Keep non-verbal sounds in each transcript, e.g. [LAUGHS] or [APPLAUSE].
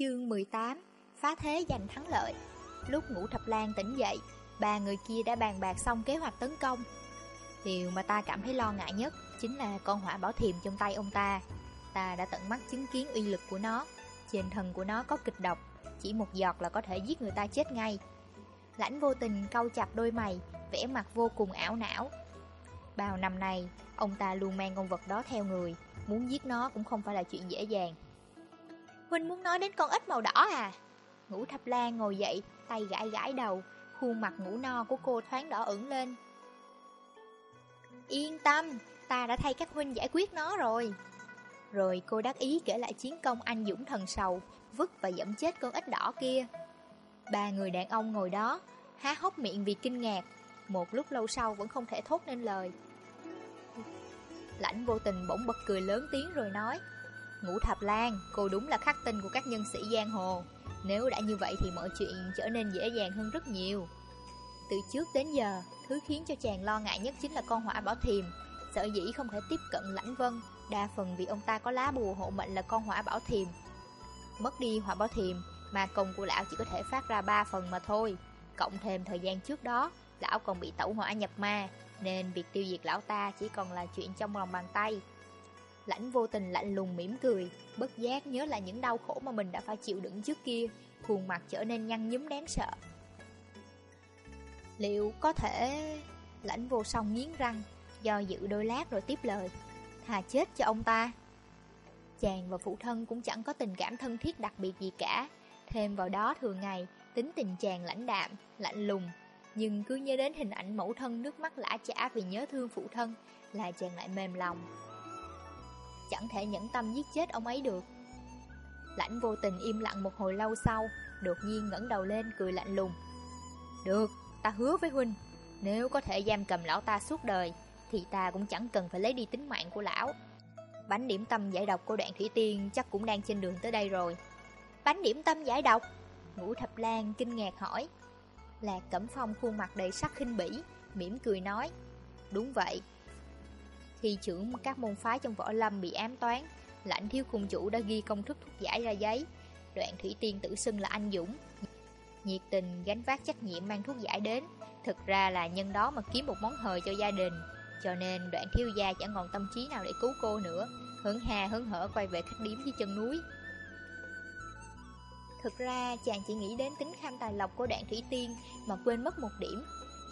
Chương 18 Phá thế giành thắng lợi. Lúc ngủ thập lan tỉnh dậy, Ba người kia đã bàn bạc xong kế hoạch tấn công. Điều mà ta cảm thấy lo ngại nhất Chính là con hỏa bảo thiềm trong tay ông ta. Ta đã tận mắt chứng kiến uy lực của nó, Trên thân của nó có kịch độc, Chỉ một giọt là có thể giết người ta chết ngay. Lãnh vô tình câu chặt đôi mày, vẻ mặt vô cùng ảo não. Bao năm nay, Ông ta luôn mang con vật đó theo người, Muốn giết nó cũng không phải là chuyện dễ dàng. Huynh muốn nói đến con ếch màu đỏ à? Ngũ thập lan ngồi dậy, tay gãi gãi đầu, khuôn mặt ngủ no của cô thoáng đỏ ửng lên. Yên tâm, ta đã thay các huynh giải quyết nó rồi. Rồi cô đắc ý kể lại chiến công anh dũng thần sầu, vứt và dẫm chết con ếch đỏ kia. Ba người đàn ông ngồi đó, há hốc miệng vì kinh ngạc, một lúc lâu sau vẫn không thể thốt nên lời. Lãnh vô tình bỗng bật cười lớn tiếng rồi nói Ngũ Thập Lan, cô đúng là khắc tinh của các nhân sĩ giang hồ. Nếu đã như vậy thì mọi chuyện trở nên dễ dàng hơn rất nhiều. Từ trước đến giờ, thứ khiến cho chàng lo ngại nhất chính là con hỏa bảo thiềm. Sở dĩ không thể tiếp cận lãnh vân, đa phần vì ông ta có lá bùa hộ mệnh là con hỏa bảo thiềm. Mất đi hỏa bảo thiềm, mà công của lão chỉ có thể phát ra 3 phần mà thôi. Cộng thêm thời gian trước đó, lão còn bị tẩu hỏa nhập ma, nên việc tiêu diệt lão ta chỉ còn là chuyện trong lòng bàn tay. Lãnh vô tình lạnh lùng mỉm cười, bất giác nhớ lại những đau khổ mà mình đã phải chịu đựng trước kia, khuôn mặt trở nên nhăn nhúm đáng sợ. Liệu có thể... Lãnh vô song nghiến răng, do dự đôi lát rồi tiếp lời. Thà chết cho ông ta. Chàng và phụ thân cũng chẳng có tình cảm thân thiết đặc biệt gì cả. Thêm vào đó thường ngày, tính tình chàng lãnh đạm, lạnh lùng. Nhưng cứ nhớ đến hình ảnh mẫu thân nước mắt lã chả vì nhớ thương phụ thân là chàng lại mềm lòng chẳng thể nhẫn tâm giết chết ông ấy được. Lãnh vô tình im lặng một hồi lâu sau, đột nhiên ngẩng đầu lên cười lạnh lùng. Được, ta hứa với huynh, nếu có thể giam cầm lão ta suốt đời, thì ta cũng chẳng cần phải lấy đi tính mạng của lão. Bánh điểm tâm giải độc của đoạn thủy tiên chắc cũng đang trên đường tới đây rồi. Bánh điểm tâm giải độc? Ngũ thập lan kinh ngạc hỏi. Lạc Cẩm Phong khuôn mặt đầy sắc khinh bỉ, mỉm cười nói. Đúng vậy, khi trưởng các môn phái trong võ lâm bị ám toán, lãnh thiếu cung chủ đã ghi công thức thuốc giải ra giấy. Đoạn thủy tiên tự xưng là anh Dũng. Nhiệt tình gánh vác trách nhiệm mang thuốc giải đến. Thực ra là nhân đó mà kiếm một món hời cho gia đình. Cho nên đoạn thiếu gia chẳng còn tâm trí nào để cứu cô nữa. hưởng hà hứng hở quay về khách điếm dưới chân núi. Thực ra chàng chỉ nghĩ đến tính kham tài lộc của đoạn thủy tiên mà quên mất một điểm.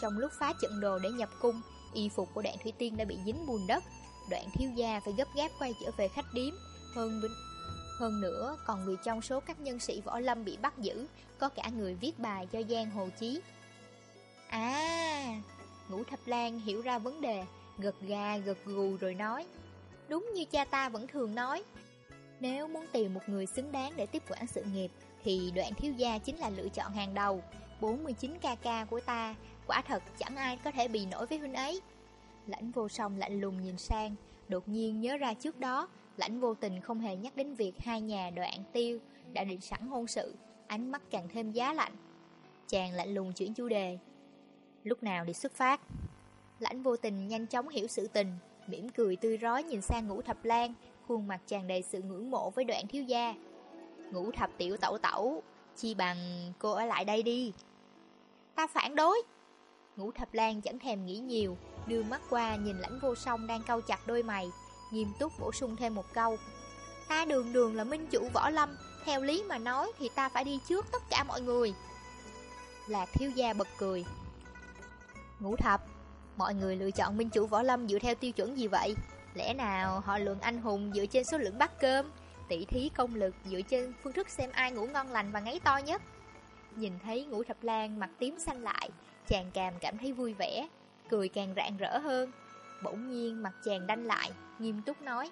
Trong lúc phá trận đồ để nhập cung, Y phục của đoạn thủy tiên đã bị dính bùn đất. Đoạn thiếu gia phải gấp gáp quay trở về khách điếm. Hơn hơn nữa, còn vì trong số các nhân sĩ võ lâm bị bắt giữ, Có cả người viết bài cho Giang Hồ Chí. À Ngũ Thập Lan hiểu ra vấn đề, Gật gà, gật gù rồi nói, Đúng như cha ta vẫn thường nói, Nếu muốn tìm một người xứng đáng để tiếp quản sự nghiệp, Thì đoạn thiếu gia chính là lựa chọn hàng đầu. 49 ca ca của ta Quả thật, chẳng ai có thể bị nổi với huynh ấy. Lãnh vô song lạnh lùng nhìn sang, Đột nhiên nhớ ra trước đó, Lãnh vô tình không hề nhắc đến việc Hai nhà đoạn tiêu đã định sẵn hôn sự, Ánh mắt càng thêm giá lạnh. Chàng lạnh lùng chuyển chủ đề. Lúc nào đi xuất phát? Lãnh vô tình nhanh chóng hiểu sự tình, mỉm cười tươi rói nhìn sang ngũ thập lan, Khuôn mặt chàng đầy sự ngưỡng mộ với đoạn thiếu gia. Ngũ thập tiểu tẩu tẩu, Chi bằng cô ở lại đây đi. Ta phản đối. Ngũ thập lan chẳng thèm nghĩ nhiều, Đưa mắt qua nhìn lãnh vô song đang cau chặt đôi mày, Nghiêm túc bổ sung thêm một câu. Ta đường đường là minh chủ võ lâm, Theo lý mà nói thì ta phải đi trước tất cả mọi người. Lạc thiếu gia bật cười. Ngũ thập, Mọi người lựa chọn minh chủ võ lâm dựa theo tiêu chuẩn gì vậy? Lẽ nào họ lượng anh hùng dựa trên số lượng bát cơm, tỷ thí công lực dựa trên phương thức xem ai ngủ ngon lành và ngáy to nhất? Nhìn thấy ngũ thập lan, mặt tím xanh lại Chàng càng cảm thấy vui vẻ Cười càng rạng rỡ hơn. Bỗng nhiên mặt chàng đanh lại Nghiêm túc nói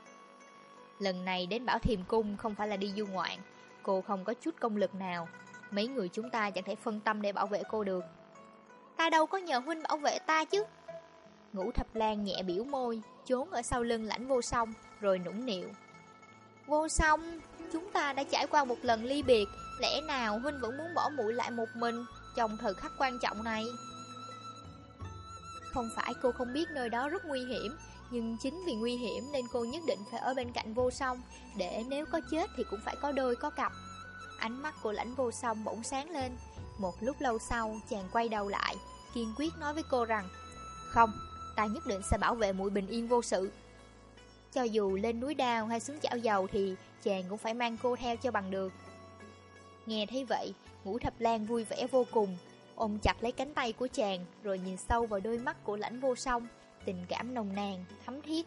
Lần này đến Bảo Thiềm Cung không phải là đi du ngoạn Cô không có chút công lực nào. Mấy người chúng ta chẳng thể phân tâm để bảo vệ cô được. Ta đâu có nhờ huynh bảo vệ ta chứ. Ngũ thập lan nhẹ biểu môi Trốn ở sau lưng lãnh vô song Rồi nũng nịu Vô song Chúng ta đã trải qua một lần ly biệt Lẽ nào huynh vẫn muốn bỏ mũi lại một mình trong thời khắc quan trọng này. Không phải cô không biết nơi đó rất nguy hiểm, nhưng chính vì nguy hiểm nên cô nhất định phải ở bên cạnh vô song, để nếu có chết thì cũng phải có đôi có cặp. Ánh mắt của lãnh vô song bỗng sáng lên Một lúc lâu sau chàng quay đầu lại Kiên quyết nói với cô rằng Không, ta nhất định sẽ bảo vệ muội bình yên vô sự Cho dù lên núi đao hay xuống chảo dầu Thì chàng cũng phải mang cô theo cho bằng được Nghe thấy vậy Ngũ thập lan vui vẻ vô cùng. Ôm chặt lấy cánh tay của chàng Rồi nhìn sâu vào đôi mắt của lãnh vô song Tình cảm nồng nàn, thấm thiết.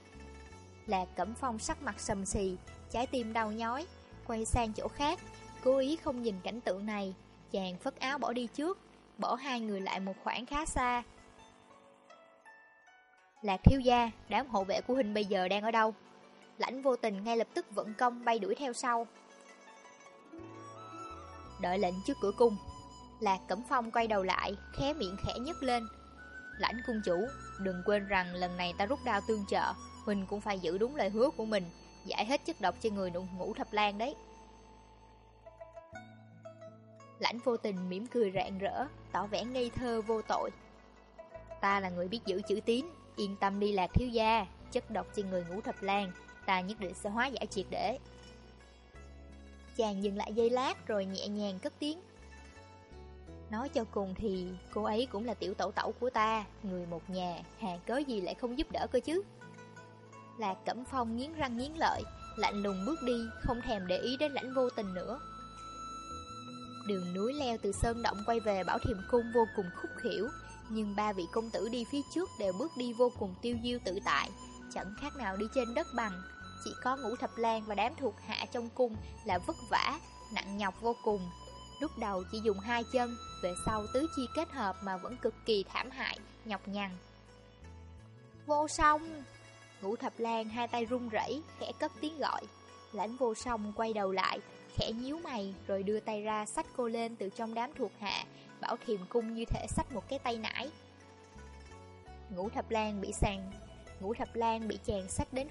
Lạc Cẩm Phong sắc mặt sầm xì Trái tim đau nhói Quay sang chỗ khác Cố ý không nhìn cảnh tượng này. Chàng phất áo bỏ đi trước Bỏ hai người lại một khoảng khá xa. Lạc thiếu gia Đám hộ vệ của Hình bây giờ đang ở đâu? Lãnh vô tình ngay lập tức vận công bay đuổi theo sau. Đợi lệnh trước cửa cung. Lạc Cẩm Phong quay đầu lại, Khé miệng khẽ nhấc lên. Lãnh cung chủ, Đừng quên rằng lần này ta rút đao tương trợ Huỳnh cũng phải giữ đúng lời hứa của mình, Giải hết chất độc cho người ngủ thập lan đấy. Lãnh vô tình mỉm cười rạng rỡ, Tỏ vẻ ngây thơ vô tội. Ta là người biết giữ chữ tín, Yên tâm đi lạc thiếu gia, Chất độc trên người ngủ thập lan Ta nhất định sẽ hóa giải triệt để. Chàng dừng lại giây lát Rồi nhẹ nhàng cất tiếng. Nói cho cùng thì cô ấy cũng là tiểu tẩu tẩu của ta, Người một nhà, Hà cớ gì lại không giúp đỡ cơ chứ? Lạc Cẩm Phong nghiến răng nghiến lợi, Lạnh lùng bước đi, Không thèm để ý đến lãnh vô tình nữa. Đường núi leo từ sơn động quay về Bảo Thiềm Cung vô cùng khúc khỉu, Nhưng ba vị công tử đi phía trước đều bước đi vô cùng tiêu diêu tự tại, Chẳng khác nào đi trên đất bằng. Chỉ có ngũ thập lan và đám thuộc hạ trong cung là vất vả, nặng nhọc vô cùng. Lúc đầu chỉ dùng hai chân, về sau tứ chi kết hợp mà vẫn cực kỳ thảm hại, nhọc nhằn. Vô song! Ngũ thập lan hai tay run rẩy khẽ cất tiếng gọi. Lãnh vô song quay đầu lại khẽ nhíu mày rồi đưa tay ra xách cô lên từ trong đám thuộc hạ, bảo thiềm cung như thể xách một cái tay nải. Ngũ thập lan bị sàn, ngũ thập lan bị chàng xách đến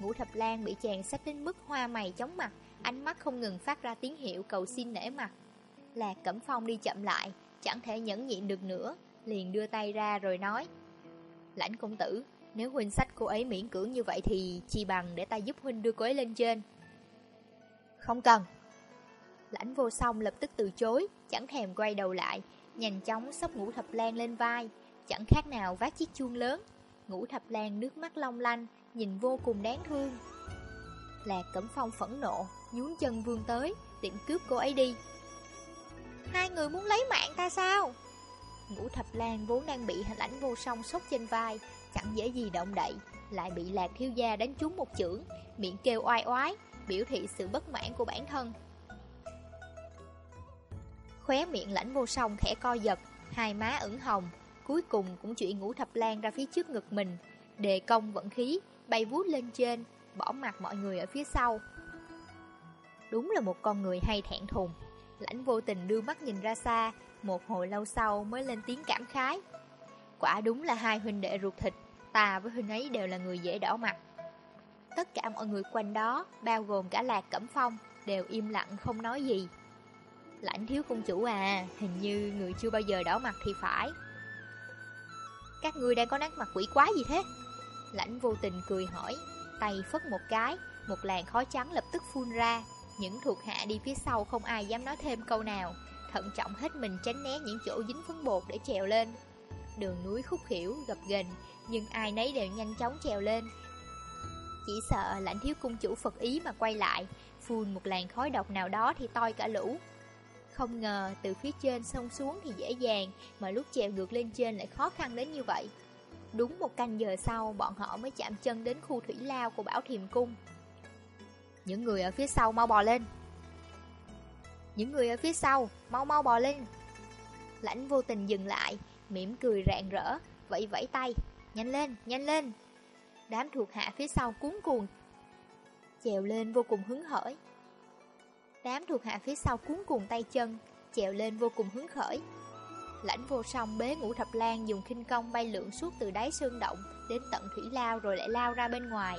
Ngũ thập lan bị chàng sách đến mức hoa mày chóng mặt, ánh mắt không ngừng phát ra tiếng hiệu cầu xin nể mặt. Lạc Cẩm Phong đi chậm lại, chẳng thể nhẫn nhịn được nữa, liền đưa tay ra rồi nói Lãnh công tử, nếu huynh sách cô ấy miễn cưỡng như vậy thì chi bằng để ta giúp huynh đưa cô ấy lên trên. Không cần Lãnh vô song lập tức từ chối Chẳng thèm quay đầu lại Nhanh chóng sóc ngũ thập lan lên vai Chẳng khác nào vác chiếc chuông lớn Ngũ thập lan nước mắt long lanh Nhìn vô cùng đáng thương. Lạc Cẩm Phong phẫn nộ Nhún chân vươn tới Định cướp cô ấy đi. Hai người muốn lấy mạng ta sao? Ngũ thập lan vốn đang bị hình ảnh vô song sốc trên vai Chẳng dễ gì động đậy Lại bị lạc thiếu gia đánh trúng một chưởng Miệng kêu oai oái biểu thị sự bất mãn của bản thân. Khóe miệng lãnh vô song khẽ co giật, hai má ửng hồng, cuối cùng cũng chuyển ngũ thập lan ra phía trước ngực mình, đề công vận khí, bay vút lên trên, bỏ mặt mọi người ở phía sau. Đúng là một con người hay thẹn thùng. Lãnh vô tình đưa mắt nhìn ra xa, một hồi lâu sau mới lên tiếng cảm khái. Quả đúng là hai huynh đệ ruột thịt, ta với huynh ấy đều là người dễ đỏ mặt. Tất cả mọi người quanh đó, bao gồm cả Lạc Cẩm Phong, đều im lặng không nói gì. Lãnh thiếu công chủ à, hình như người chưa bao giờ đỏ mặt thì phải. Các ngươi đang có nát mặt quỷ quá gì thế? Lãnh vô tình cười hỏi, tay phất một cái, một làn khói trắng lập tức phun ra. Những thuộc hạ đi phía sau không ai dám nói thêm câu nào, thận trọng hết mình tránh né những chỗ dính phấn bột để trèo lên. Đường núi khúc khỉu, gập ghềnh, nhưng ai nấy đều nhanh chóng trèo lên, chỉ sợ lãnh thiếu cung chủ Phật ý mà quay lại Phun một làn khói độc nào đó thì toi cả lũ Không ngờ từ phía trên sông xuống thì dễ dàng Mà lúc trèo ngược lên trên lại khó khăn đến như vậy Đúng một canh giờ sau bọn họ mới chạm chân đến khu thủy lao của Bảo Thiềm Cung. Những người ở phía sau mau bò lên. Những người ở phía sau mau mau bò lên. Lãnh vô tình dừng lại mỉm cười rạng rỡ Vẫy vẫy tay. Nhanh lên, nhanh lên. Đám thuộc hạ phía sau cuốn cuồng Chèo lên vô cùng hứng khởi. Đám thuộc hạ phía sau cuốn cuồng tay chân Chèo lên vô cùng hứng khởi. Lãnh vô song bế ngũ thập lan Dùng khinh công bay lượn suốt từ đáy sơn động Đến tận thủy lao rồi lại lao ra bên ngoài.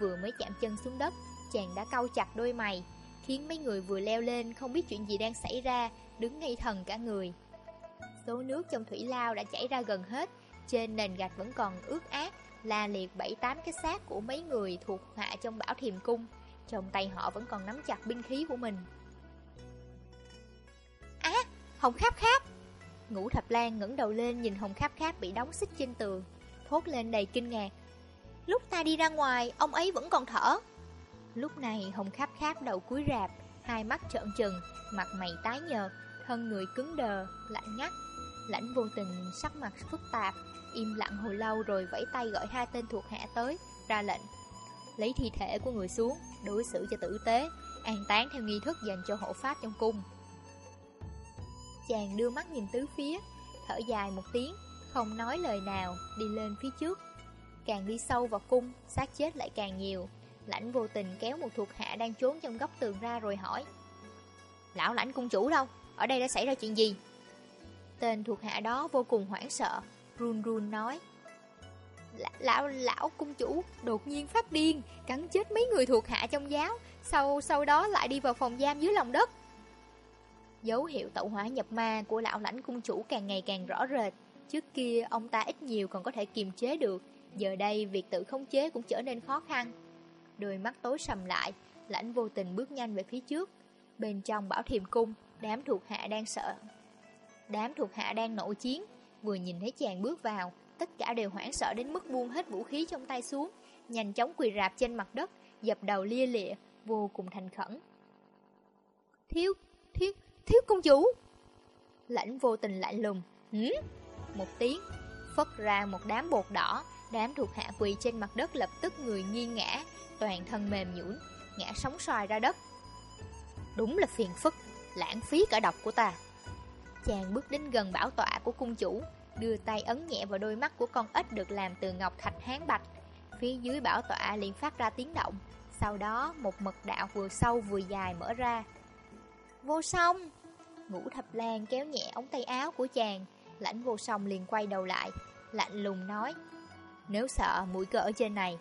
Vừa mới chạm chân xuống đất, Chàng đã cau chặt đôi mày, Khiến mấy người vừa leo lên Không biết chuyện gì đang xảy ra, Đứng ngây thần cả người. Số nước trong thủy lao đã chảy ra gần hết, Trên nền gạch vẫn còn ướt át, la liệt bảy tám cái xác của mấy người thuộc hạ trong bảo thiềm cung. Trong tay họ vẫn còn nắm chặt binh khí của mình. Á, Hồng Kháp Kháp! Ngũ Thập Lan ngẩng đầu lên nhìn Hồng Kháp Kháp bị đóng xích trên tường Thốt lên đầy kinh ngạc. Lúc ta đi ra ngoài, ông ấy vẫn còn thở. Lúc này Hồng Kháp Kháp đầu cúi rạp Hai mắt trợn trừng, mặt mày tái nhợt Thân người cứng đờ, lạnh ngắt. Lãnh vô tình sắc mặt phức tạp Im lặng hồi lâu rồi vẫy tay gọi hai tên thuộc hạ tới Ra lệnh. Lấy thi thể của người xuống Đối xử cho tử tế An táng theo nghi thức dành cho hộ pháp trong cung. Chàng đưa mắt nhìn tứ phía, Thở dài một tiếng, Không nói lời nào, Đi lên phía trước Càng đi sâu vào cung, xác chết lại càng nhiều Lãnh vô tình kéo một thuộc hạ đang trốn trong góc tường ra rồi hỏi, Lão lãnh cung chủ đâu? Ở đây đã xảy ra chuyện gì? Tên thuộc hạ đó vô cùng hoảng sợ, Run run nói Lão lão cung chủ đột nhiên phát điên, Cắn chết mấy người thuộc hạ trong giáo, Sau sau đó lại đi vào phòng giam dưới lòng đất Dấu hiệu tẩu hỏa nhập ma của lão lãnh cung chủ càng ngày càng rõ rệt. Trước kia ông ta ít nhiều còn có thể kiềm chế được. Giờ đây việc tự khống chế cũng trở nên khó khăn. Đôi mắt tối sầm lại Lãnh vô tình bước nhanh về phía trước. Bên trong bảo thiềm cung Đám thuộc hạ đang sợ. Đám thuộc hạ đang nổi chiến. Vừa nhìn thấy chàng bước vào Tất cả đều hoảng sợ đến mức buông hết vũ khí trong tay xuống Nhanh chóng quỳ rạp trên mặt đất Dập đầu lia lịa Vô cùng thành khẩn. Thiếu, thiếu, thiếu công chủ. Lãnh vô tình lạnh lùng Hứ Một tiếng, Phất ra một đám bột đỏ. Đám thuộc hạ quỳ trên mặt đất lập tức người nghiêng ngã, Toàn thân mềm nhũn, Ngã sóng xoài ra đất. Đúng là phiền phức, Lãng phí cả độc của ta. Chàng bước đến gần bảo tọa của cung chủ, Đưa tay ấn nhẹ vào đôi mắt của con ếch được làm từ ngọc thạch hán bạch. Phía dưới bảo tọa liền phát ra tiếng động. Sau đó, một mật đạo vừa sâu vừa dài mở ra. Vô song Ngũ thập lan kéo nhẹ ống tay áo của chàng. Lãnh vô song liền quay đầu lại, Lạnh lùng nói, Nếu sợ mũi cỡ ở trên này.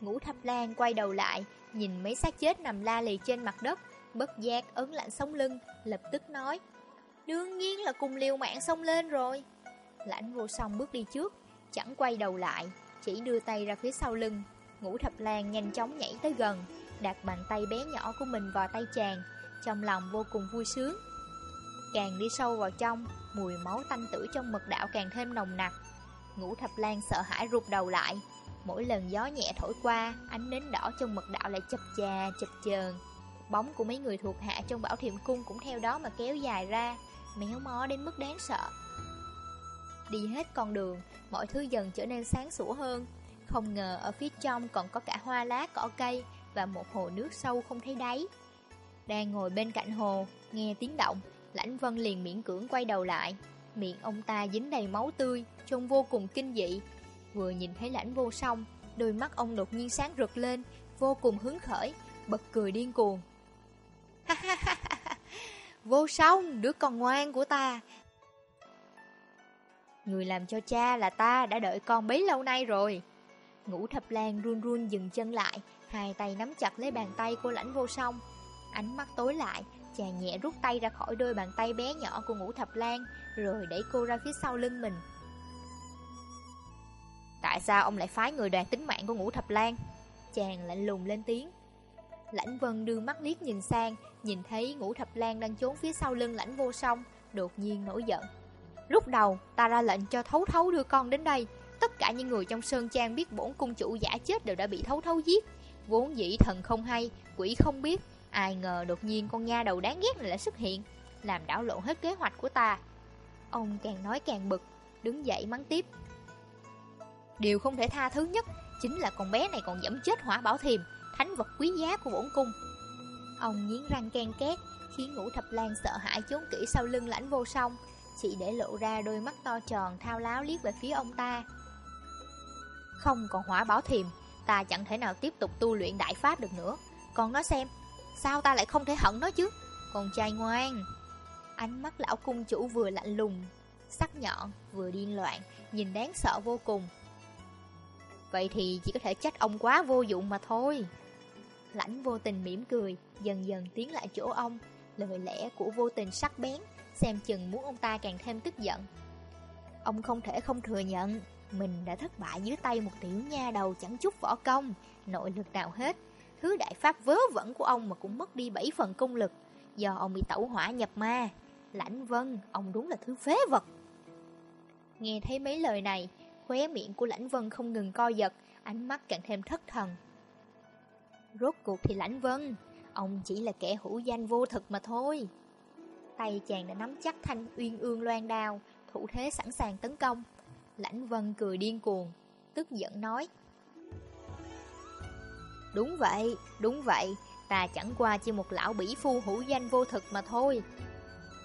Ngũ thập lan quay đầu lại, Nhìn mấy xác chết nằm la lì trên mặt đất, Bất giác ấn lạnh sống lưng, Lập tức nói, Đương nhiên là cùng liều mạng xông lên rồi. Lãnh vô song bước đi trước, Chẳng quay đầu lại, Chỉ đưa tay ra phía sau lưng. Ngũ thập lan nhanh chóng nhảy tới gần, Đặt bàn tay bé nhỏ của mình vào tay chàng, Trong lòng vô cùng vui sướng. Càng đi sâu vào trong, Mùi máu tanh tử trong mật đạo càng thêm nồng nặc. Ngũ thập lan sợ hãi rụt đầu lại. Mỗi lần gió nhẹ thổi qua, Ánh nến đỏ trong mật đạo lại chập chà, chập chờn. Bóng của mấy người thuộc hạ trong bảo thiệm cung Cũng theo đó mà kéo dài ra, Méo mó đến mức đáng sợ. Đi hết con đường, Mọi thứ dần trở nên sáng sủa hơn. Không ngờ ở phía trong còn có cả hoa lá, cỏ cây Và một hồ nước sâu không thấy đáy. Đang ngồi bên cạnh hồ, Nghe tiếng động Lãnh Vân liền miễn cưỡng quay đầu lại. Miệng ông ta dính đầy máu tươi Trông vô cùng kinh dị. Vừa nhìn thấy lãnh vô song Đôi mắt ông đột nhiên sáng rực lên Vô cùng hứng khởi Bật cười điên cuồng. Vô song, đứa con ngoan của ta. Người làm cho cha là ta đã đợi con bấy lâu nay rồi. Ngũ thập lan run run dừng chân lại Hai tay nắm chặt lấy bàn tay của lãnh vô song. Ánh mắt tối lại Chàng nhẹ rút tay ra khỏi đôi bàn tay bé nhỏ của ngũ thập lan Rồi đẩy cô ra phía sau lưng mình. Tại sao ông lại phái người đoàn tính mạng của ngũ thập lan? Chàng lạnh lùng lên tiếng. Lãnh vân đưa mắt liếc nhìn sang Nhìn thấy ngũ thập lan đang trốn phía sau lưng lãnh vô song Đột nhiên nổi giận. Lúc đầu ta ra lệnh cho thấu thấu đưa con đến đây Tất cả những người trong sơn trang biết bổn cung chủ giả chết đều đã bị thấu thấu giết. Vốn dĩ thần không hay, quỷ không biết Ai ngờ đột nhiên con nha đầu đáng ghét này lại xuất hiện, Làm đảo lộn hết kế hoạch của ta. Ông càng nói càng bực, Đứng dậy mắng tiếp. Điều không thể tha thứ nhất Chính là con bé này còn dẫm chết hỏa bảo thiềm, Thánh vật quý giá của bổn cung. Ông nghiến răng ken két, Khiến ngũ thập lan sợ hãi trốn kỹ sau lưng lãnh vô song. Chỉ để lộ ra đôi mắt to tròn thao láo liếc về phía ông ta. Không còn hỏa bảo thiềm, Ta chẳng thể nào tiếp tục tu luyện đại pháp được nữa. Còn nói xem Sao ta lại không thể hận nó chứ? Con trai ngoan. Ánh mắt lão cung chủ vừa lạnh lùng, Sắc nhọn vừa điên loạn, Nhìn đáng sợ vô cùng. Vậy thì chỉ có thể trách ông quá vô dụng mà thôi. Lãnh vô tình mỉm cười, Dần dần tiến lại chỗ ông. Lời lẽ của vô tình sắc bén, Xem chừng muốn ông ta càng thêm tức giận. Ông không thể không thừa nhận, Mình đã thất bại dưới tay một tiểu nha đầu chẳng chút võ công, Nội lực nào hết. Thứ đại pháp vớ vẩn của ông mà cũng mất đi 7 phần công lực Do ông bị tẩu hỏa nhập ma Lãnh Vân, ông đúng là thứ phế vật. Nghe thấy mấy lời này, khóe miệng của Lãnh Vân không ngừng co giật, ánh mắt càng thêm thất thần. Rốt cuộc thì Lãnh Vân, ông chỉ là kẻ hữu danh vô thực mà thôi. Tay chàng đã nắm chắc thanh uyên ương loan đao, thủ thế sẵn sàng tấn công. Lãnh Vân cười điên cuồng, tức giận nói. Đúng vậy, đúng vậy, ta chẳng qua chỉ một lão bỉ phu hữu danh vô thực mà thôi.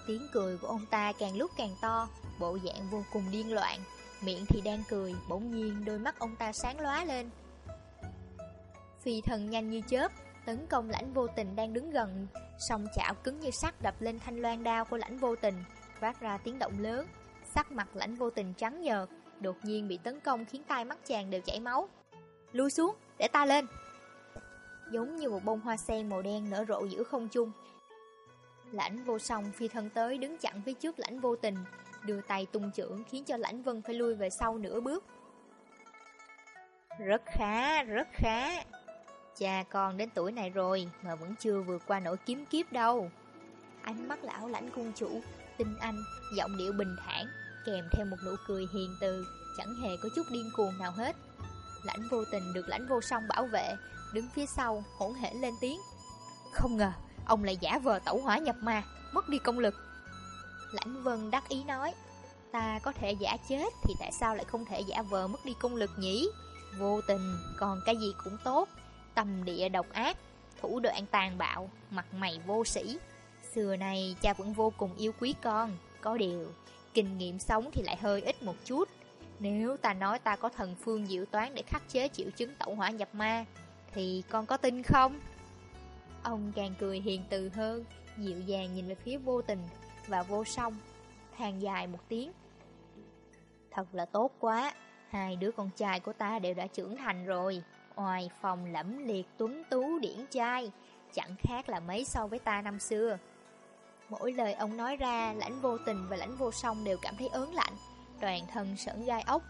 Tiếng cười của ông ta càng lúc càng to, bộ dạng vô cùng điên loạn, miệng thì đang cười, bỗng nhiên đôi mắt ông ta sáng lóa lên. Phi thần nhanh như chớp, tấn công lãnh vô tình đang đứng gần, song chảo cứng như sắt đập lên thanh loan đao của lãnh vô tình, phát ra tiếng động lớn. Sắc mặt lãnh vô tình trắng nhợt, đột nhiên bị tấn công khiến tai mắt chàng đều chảy máu. Lui xuống, để ta lên. Giống như một bông hoa sen màu đen nở rộ giữa không trung. Lãnh vô song phi thân tới đứng chặn phía trước lãnh vô tình, đưa tay tung trưởng khiến cho lãnh vân phải lui về sau nửa bước. Rất khá, rất khá. Cha con đến tuổi này rồi mà vẫn chưa vượt qua nỗi kiếm kiếp đâu. Ánh mắt lão lãnh cung chủ, tinh anh, giọng điệu bình thản, kèm theo một nụ cười hiền từ, chẳng hề có chút điên cuồng nào hết. Lãnh vô tình được lãnh vô song bảo vệ, đứng phía sau, hỗn hển lên tiếng. Không ngờ, ông lại giả vờ tẩu hỏa nhập ma, mất đi công lực. Lãnh vân đắc ý nói, ta có thể giả chết thì tại sao lại không thể giả vờ mất đi công lực nhỉ? Vô tình, còn cái gì cũng tốt, tâm địa độc ác, thủ đoạn tàn bạo, mặt mày vô sĩ. Xưa này cha vẫn vô cùng yêu quý con, có điều, kinh nghiệm sống thì lại hơi ít một chút. Nếu ta nói ta có thần phương diệu toán để khắc chế triệu chứng tẩu hỏa nhập ma, thì con có tin không? Ông càng cười hiền từ hơn, dịu dàng nhìn về phía vô tình và vô song, than dài một tiếng. Thật là tốt quá, hai đứa con trai của ta đều đã trưởng thành rồi, oai phòng lẫm liệt tuấn tú điển trai, chẳng khác là mấy so với ta năm xưa. Mỗi lời ông nói ra, lãnh vô tình và lãnh vô song đều cảm thấy ớn lạnh, toàn thân sởn gai ốc.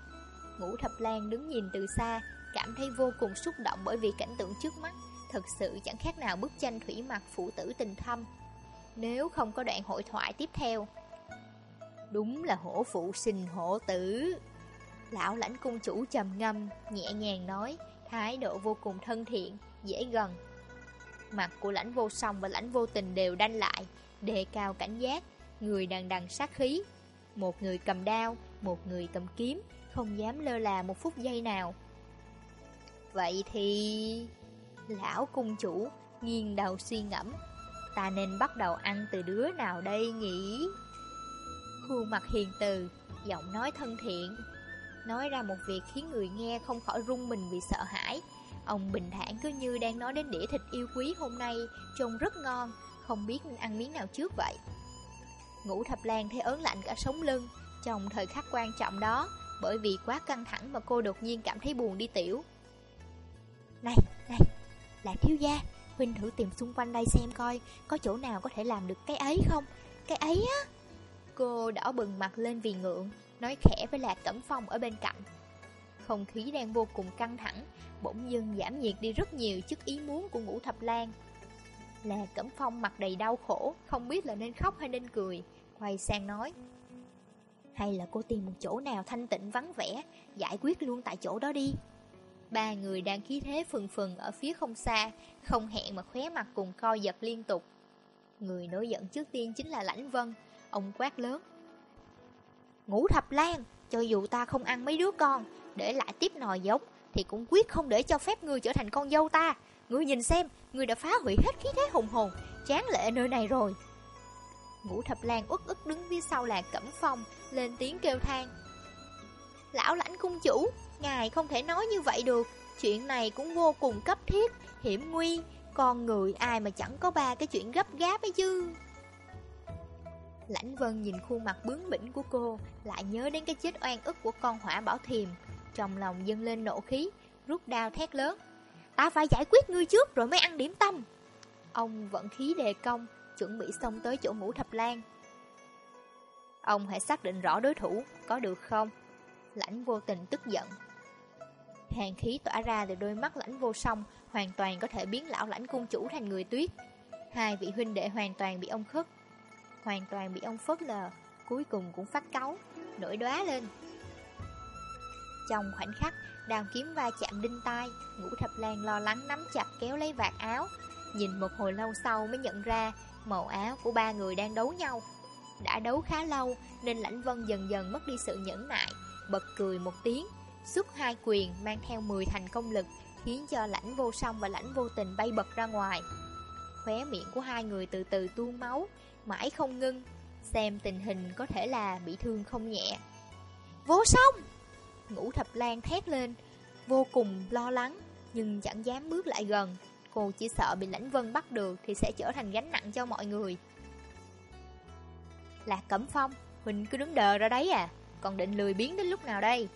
Ngũ thập lan đứng nhìn từ xa, cảm thấy vô cùng xúc động bởi vì cảnh tượng trước mắt, thật sự chẳng khác nào bức tranh thủy mặc phụ tử tình thâm. Nếu không có đoạn hội thoại tiếp theo, đúng là hổ phụ sinh hổ tử. Lão lãnh cung chủ trầm ngâm, nhẹ nhàng nói, thái độ vô cùng thân thiện, dễ gần. Mặt của lãnh vô song và lãnh vô tình đều đanh lại, đề cao cảnh giác, người đằng đằng sát khí. Một người cầm đao, một người cầm kiếm, không dám lơ là một phút giây nào. Vậy thì... Lão cung chủ nghiêng đầu suy ngẫm Ta nên bắt đầu ăn từ đứa nào đây nhỉ? Khuôn mặt hiền từ, giọng nói thân thiện Nói ra một việc khiến người nghe không khỏi rung mình vì sợ hãi Ông bình thản cứ như đang nói đến đĩa thịt yêu quý hôm nay Trông rất ngon, không biết nên ăn miếng nào trước vậy Ngũ thập lan thấy ớn lạnh cả sống lưng. Trong thời khắc quan trọng đó Bởi vì quá căng thẳng mà cô đột nhiên cảm thấy buồn đi tiểu. Này, này, là thiếu gia Huynh thử tìm xung quanh đây xem coi Có chỗ nào có thể làm được cái ấy không? Cái ấy á. Cô đỏ bừng mặt lên vì ngượng Nói khẽ với Lạc Cẩm Phong ở bên cạnh. Không khí đang vô cùng căng thẳng Bỗng dưng giảm nhiệt đi rất nhiều trước ý muốn của ngũ thập lan Lạc Cẩm Phong mặt đầy đau khổ Không biết là nên khóc hay nên cười. Quay sang nói. Hay là cô tìm một chỗ nào thanh tịnh vắng vẻ, Giải quyết luôn tại chỗ đó đi. Ba người đang khí thế phừng phừng ở phía không xa, Không hẹn mà khóe mặt cùng co giật liên tục. Người nổi giận trước tiên chính là Lãnh Vân, Ông quát lớn. Ngũ thập lan, Cho dù ta không ăn mấy đứa con, Để lại tiếp nòi giống, Thì cũng quyết không để cho phép ngươi trở thành con dâu ta. Ngươi nhìn xem, Ngươi đã phá hủy hết khí thế hùng hồn, Chán lệ nơi này rồi. Ngũ thập lan uất ức đứng phía sau là Cẩm Phong, Lên tiếng kêu than. Lão lãnh cung chủ, Ngài không thể nói như vậy được. Chuyện này cũng vô cùng cấp thiết, Hiểm nguy. Con người ai mà chẳng có ba cái chuyện gấp gáp ấy chứ? Lãnh Vân nhìn khuôn mặt bướng bỉnh của cô, Lại nhớ đến cái chết oan ức của con hỏa bảo thiềm. Trong lòng dâng lên nộ khí, Rút đao thét lớn. Ta phải giải quyết ngươi trước rồi mới ăn điểm tâm. Ông vẫn khí đề công Chuẩn bị xong tới chỗ ngũ thập lan Ông hãy xác định rõ đối thủ Có được không Lãnh vô tình tức giận Hàng khí tỏa ra từ đôi mắt lãnh vô song Hoàn toàn có thể biến lão lãnh cung chủ thành người tuyết Hai vị huynh đệ hoàn toàn bị ông khất hoàn toàn bị ông phớt lờ, cuối cùng cũng phát cáu, nổi đóa lên. Trong khoảnh khắc, đào kiếm va chạm đinh tai, ngũ thập lan lo lắng nắm chặt kéo lấy vạt áo. Nhìn một hồi lâu sau mới nhận ra màu áo của ba người đang đấu nhau. Đã đấu khá lâu nên lãnh vân dần dần mất đi sự nhẫn nại, bật cười một tiếng, xuất hai quyền mang theo 10 thành công lực, khiến cho lãnh vô song và lãnh vô tình bay bật ra ngoài. Khóe miệng của hai người từ từ tuôn máu, mãi không ngưng, xem tình hình có thể là bị thương không nhẹ. Vô song! Ngũ thập lan thét lên, vô cùng lo lắng, nhưng chẳng dám bước lại gần. Cô chỉ sợ bị lãnh vân bắt được thì sẽ trở thành gánh nặng cho mọi người. Lạc Cẩm Phong, Huỳnh cứ đứng đờ ra đấy à, còn định lười biến đến lúc nào đây?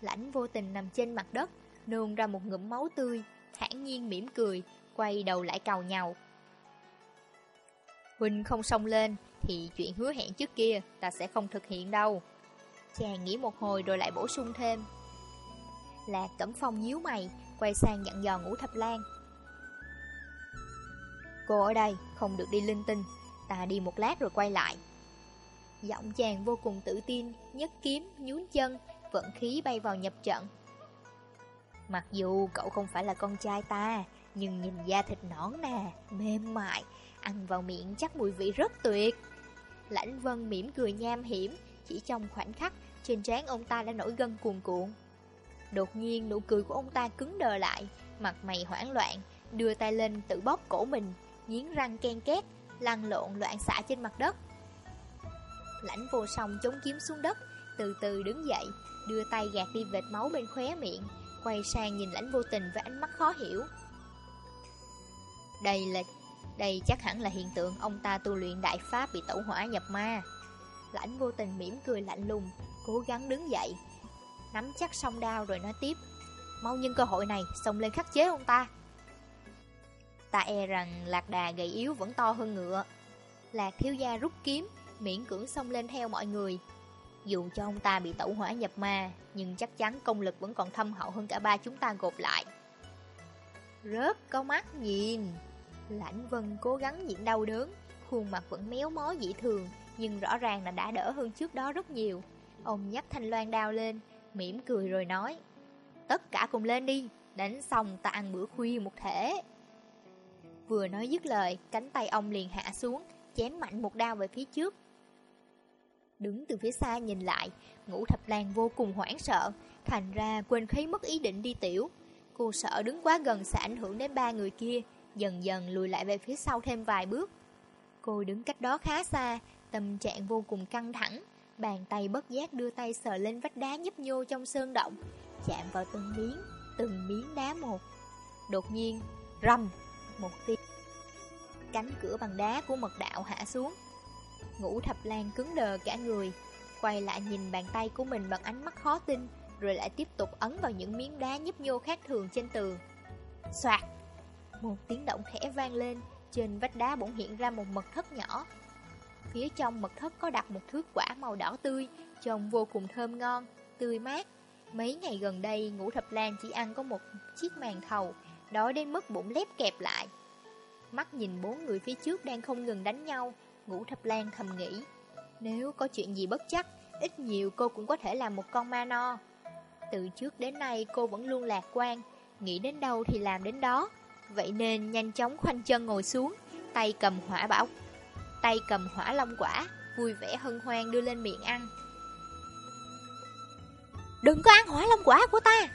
Lãnh vô tình nằm trên mặt đất, nôn ra một ngụm máu tươi, thản nhiên mỉm cười, quay đầu lại cầu nhau. Huỳnh không xông lên, thì chuyện hứa hẹn trước kia ta sẽ không thực hiện đâu. Chàng nghĩ một hồi rồi lại bổ sung thêm. Lạc Cẩm Phong nhíu mày, quay sang dặn dò ngũ thập lan. Cô ở đây, không được đi linh tinh, ta đi một lát rồi quay lại. Giọng chàng vô cùng tự tin, nhấc kiếm, nhún chân, vận khí bay vào nhập trận. Mặc dù cậu không phải là con trai ta, nhưng nhìn da thịt nõn nè, mềm mại, ăn vào miệng chắc mùi vị rất tuyệt. Lãnh Vân mỉm cười nham hiểm, chỉ trong khoảnh khắc, trên trán ông ta đã nổi gân cuồn cuộn. Đột nhiên nụ cười của ông ta cứng đờ lại, mặt mày hoảng loạn, đưa tay lên tự bóp cổ mình, nghiến răng ken két, lăn lộn loạn xạ trên mặt đất. Lãnh vô song chống kiếm xuống đất, từ từ đứng dậy, đưa tay gạt đi vệt máu bên khóe miệng, quay sang nhìn lãnh vô tình với ánh mắt khó hiểu. Đây là đây chắc hẳn là hiện tượng ông ta tu luyện đại pháp bị tẩu hỏa nhập ma. Lãnh vô tình mỉm cười lạnh lùng, cố gắng đứng dậy. Nắm chắc song đao rồi nói tiếp. Mau nhân cơ hội này, xông lên khắc chế ông ta. Ta e rằng lạc đà gầy yếu vẫn to hơn ngựa. Lạc thiếu gia rút kiếm, miễn cưỡng xông lên theo mọi người. Dù cho ông ta bị tẩu hỏa nhập ma, nhưng chắc chắn công lực vẫn còn thâm hậu hơn cả ba chúng ta gộp lại. rớt, có mắt nhìn. Lãnh Vân cố gắng nhịn đau đớn, khuôn mặt vẫn méo mó dị thường, nhưng rõ ràng là đã đỡ hơn trước đó rất nhiều. Ông nhắc thanh loan đao lên, mỉm cười rồi nói, Tất cả cùng lên đi, đánh xong ta ăn bữa khuya một thể. Vừa nói dứt lời, cánh tay ông liền hạ xuống, chém mạnh một đao về phía trước. Đứng từ phía xa nhìn lại, ngũ thập lan vô cùng hoảng sợ, thành ra quên khấy mất ý định đi tiểu. Cô sợ đứng quá gần sẽ ảnh hưởng đến ba người kia, dần dần lùi lại về phía sau thêm vài bước. Cô đứng cách đó khá xa, tâm trạng vô cùng căng thẳng, bàn tay bất giác đưa tay sờ lên vách đá nhấp nhô trong sơn động, chạm vào từng miếng, từng miếng đá một. Đột nhiên, rầm, một tiếng. Cánh cửa bằng đá của mật đạo hạ xuống. Ngũ thập lan cứng đờ cả người, quay lại nhìn bàn tay của mình bằng ánh mắt khó tin, rồi lại tiếp tục ấn vào những miếng đá nhấp nhô khác thường trên tường. Xoạt! Một tiếng động khẽ vang lên, trên vách đá bỗng hiện ra một mật thất nhỏ. Phía trong mật thất có đặt một thước quả màu đỏ tươi, trông vô cùng thơm ngon, tươi mát. Mấy ngày gần đây, ngũ thập lan chỉ ăn có một chiếc màn thầu, đói đến mức bụng lép kẹp lại. Mắt nhìn bốn người phía trước đang không ngừng đánh nhau, ngũ thập lan thầm nghĩ. Nếu có chuyện gì bất chắc, ít nhiều cô cũng có thể làm một con ma no. Từ trước đến nay cô vẫn luôn lạc quan, nghĩ đến đâu thì làm đến đó. Vậy nên nhanh chóng khoanh chân ngồi xuống Tay cầm hỏa bảo Tay cầm hỏa long quả Vui vẻ hân hoan đưa lên miệng ăn Đừng có ăn hỏa long quả của ta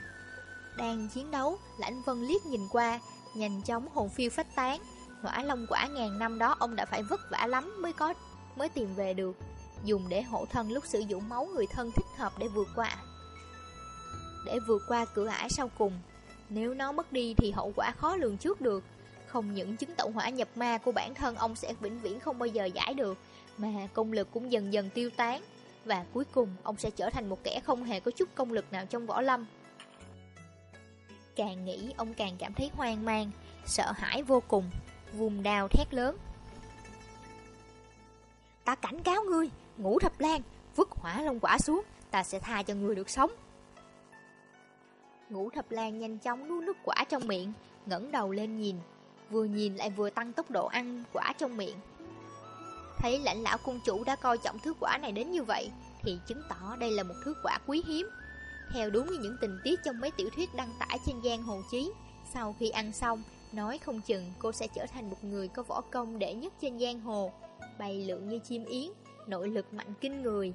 đang chiến đấu, Lãnh Vân liếc nhìn qua, Nhanh chóng hồn phiêu phách tán. Hỏa long quả ngàn năm đó ông đã phải vất vả lắm Mới có, mới tìm về được, Dùng để hộ thân lúc sử dụng máu người thân thích hợp để vượt qua. Để vượt qua cửa ải sau cùng, nếu nó mất đi thì hậu quả khó lường trước được. Không những chứng tẩu hỏa nhập ma của bản thân ông sẽ vĩnh viễn không bao giờ giải được, Mà công lực cũng dần dần tiêu tán. Và cuối cùng, ông sẽ trở thành một kẻ không hề có chút công lực nào trong võ lâm. Càng nghĩ ông càng cảm thấy hoang mang Sợ hãi vô cùng Vùng đào thét lớn. Ta cảnh cáo ngươi Ngủ thập lan Vứt hỏa long quả xuống Ta sẽ tha cho ngươi được sống. Ngũ thập lan nhanh chóng nuốt nước quả trong miệng, ngẩng đầu lên nhìn, vừa nhìn lại vừa tăng tốc độ ăn quả trong miệng. Thấy lãnh lão cung chủ đã coi trọng thứ quả này đến như vậy Thì chứng tỏ đây là một thứ quả quý hiếm. Theo đúng như những tình tiết trong mấy tiểu thuyết đăng tải trên giang hồ chí, Sau khi ăn xong, Nói không chừng cô sẽ trở thành một người có võ công đệ nhất trên giang hồ, Bay lượn như chim yến, Nội lực mạnh kinh người.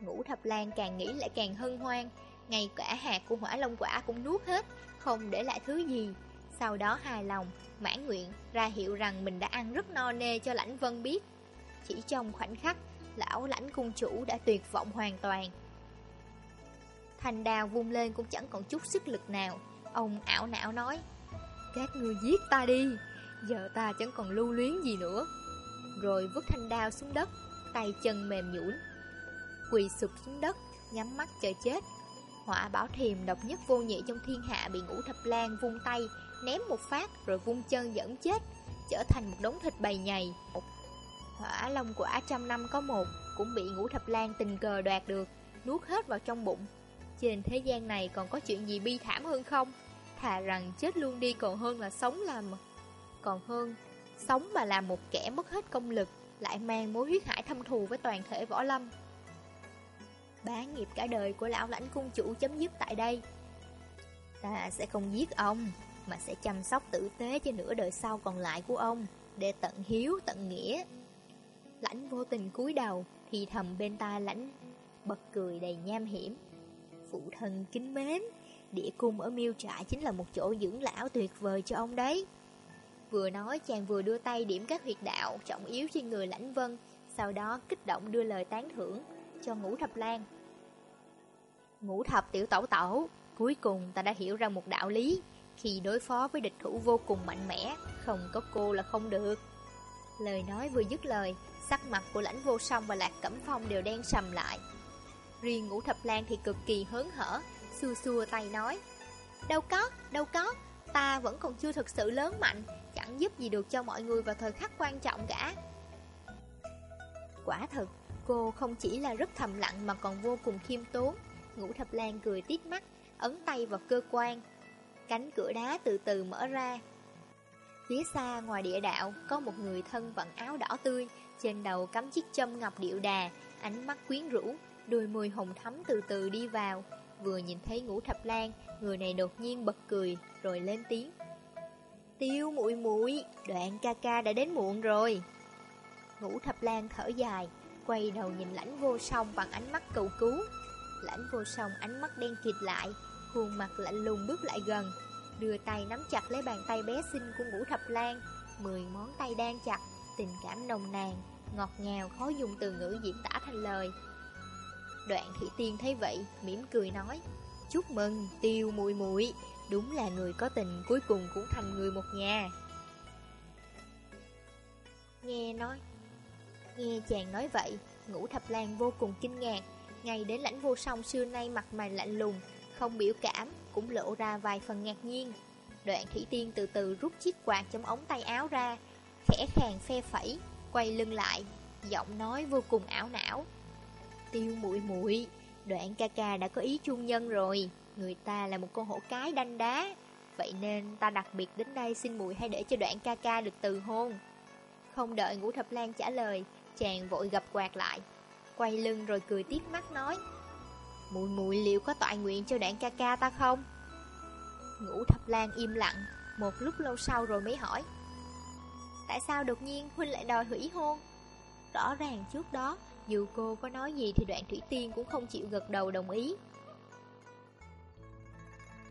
Ngũ thập lan càng nghĩ lại càng hân hoan, Ngay cả hạt của hỏa long quả cũng nuốt hết, Không để lại thứ gì. Sau đó hài lòng, Mãn nguyện, ra hiệu rằng mình đã ăn rất no nê cho lãnh vân biết. Chỉ trong khoảnh khắc, Lão lãnh cung chủ đã tuyệt vọng hoàn toàn. Thành đào vung lên cũng chẳng còn chút sức lực nào. Ông ảo não nói, Các ngươi giết ta đi, Giờ ta chẳng còn lưu luyến gì nữa. Rồi vứt thanh đao xuống đất, Tay chân mềm nhũn, Quỳ sụp xuống đất, Nhắm mắt chờ chết. Họa bảo thiềm độc nhất vô nhị trong thiên hạ Bị ngũ thập lan vung tay, Ném một phát rồi vung chân dẫn chết, Trở thành một đống thịt bầy nhầy. Hỏa long quả trăm năm có một Cũng bị ngũ thập lan tình cờ đoạt được, Nuốt hết vào trong bụng. Trên thế gian này còn có chuyện gì bi thảm hơn không? Thà rằng chết luôn đi còn hơn là sống làm Còn hơn Sống mà làm một kẻ mất hết công lực, Lại mang mối huyết hải thâm thù với toàn thể võ lâm. Bá nghiệp cả đời của lão lãnh cung chủ chấm dứt tại đây. Ta sẽ không giết ông, Mà sẽ chăm sóc tử tế cho nửa đời sau còn lại của ông, Để tận hiếu, tận nghĩa. Lãnh vô tình cúi đầu Thì thầm bên tai lãnh, Bật cười đầy nham hiểm. Phụ thân kính mến. Địa cung ở miêu trại chính là một chỗ dưỡng lão tuyệt vời cho ông đấy. Vừa nói, chàng vừa đưa tay điểm các huyệt đạo trọng yếu trên người lãnh vân, Sau đó kích động đưa lời tán thưởng cho ngũ thập lan. Ngũ thập tiểu tẩu tẩu, Cuối cùng ta đã hiểu ra một đạo lý. Khi đối phó với địch thủ vô cùng mạnh mẽ, Không có cô là không được. Lời nói vừa dứt lời, Sắc mặt của lãnh vô song và lạc cẩm phong đều đen sầm lại. Riêng ngũ thập lan thì cực kỳ hớn hở. Xua xua tay nói Đâu có, đâu có Ta vẫn còn chưa thực sự lớn mạnh Chẳng giúp gì được cho mọi người vào thời khắc quan trọng cả. Quả thật Cô không chỉ là rất thầm lặng mà còn vô cùng khiêm tốn. Ngũ thập lan cười tít mắt Ấn tay vào cơ quan. Cánh cửa đá từ từ mở ra. Phía xa ngoài địa đạo Có một người thân vận áo đỏ tươi Trên đầu cắm chiếc châm ngọc điệu đà Ánh mắt quyến rũ. Đôi môi hồng thắm từ từ đi vào. Vừa nhìn thấy ngũ thập lan Người này đột nhiên bật cười, Rồi lên tiếng. Tiêu muội muội, Đoạn ca ca đã đến muộn rồi. Ngũ thập lan thở dài, Quay đầu nhìn lãnh vô song bằng ánh mắt cầu cứu. Lãnh vô song ánh mắt đen kịt lại, Khuôn mặt lạnh lùng bước lại gần, Đưa tay nắm chặt lấy bàn tay bé xinh của ngũ thập lan Mười món tay đang chặt, Tình cảm nồng nàn, Ngọt ngào khó dùng từ ngữ diễn tả thành lời. Đoạn thị tiên thấy vậy, mỉm cười nói, Chúc mừng, tiêu muội muội Đúng là người có tình cuối cùng cũng thành người một nhà. Nghe nói, Nghe chàng nói vậy, Ngũ thập lan vô cùng kinh ngạc, Ngay đến lãnh vô song xưa nay mặt mày lạnh lùng, Không biểu cảm, Cũng lộ ra vài phần ngạc nhiên. Đoạn thủy tiên từ từ rút chiếc quạt trong ống tay áo ra, Khẽ khàng phe phẩy, Quay lưng lại, Giọng nói vô cùng ảo não. Tiêu muội muội, Đoạn ca ca đã có ý chung nhân rồi Người ta là một con hổ cái đanh đá Vậy nên ta đặc biệt đến đây xin muội hãy để cho đoạn ca ca được từ hôn Không đợi ngũ thập lan trả lời, Chàng vội gập quạt lại Quay lưng rồi cười tiếc mắt nói, "Muội muội liệu có tọa nguyện cho đoạn ca ca ta không? Ngũ thập lan im lặng, Một lúc lâu sau rồi mới hỏi, Tại sao đột nhiên Huynh lại đòi hủy hôn? Rõ ràng trước đó dù cô có nói gì thì đoạn thủy tiên cũng không chịu gật đầu đồng ý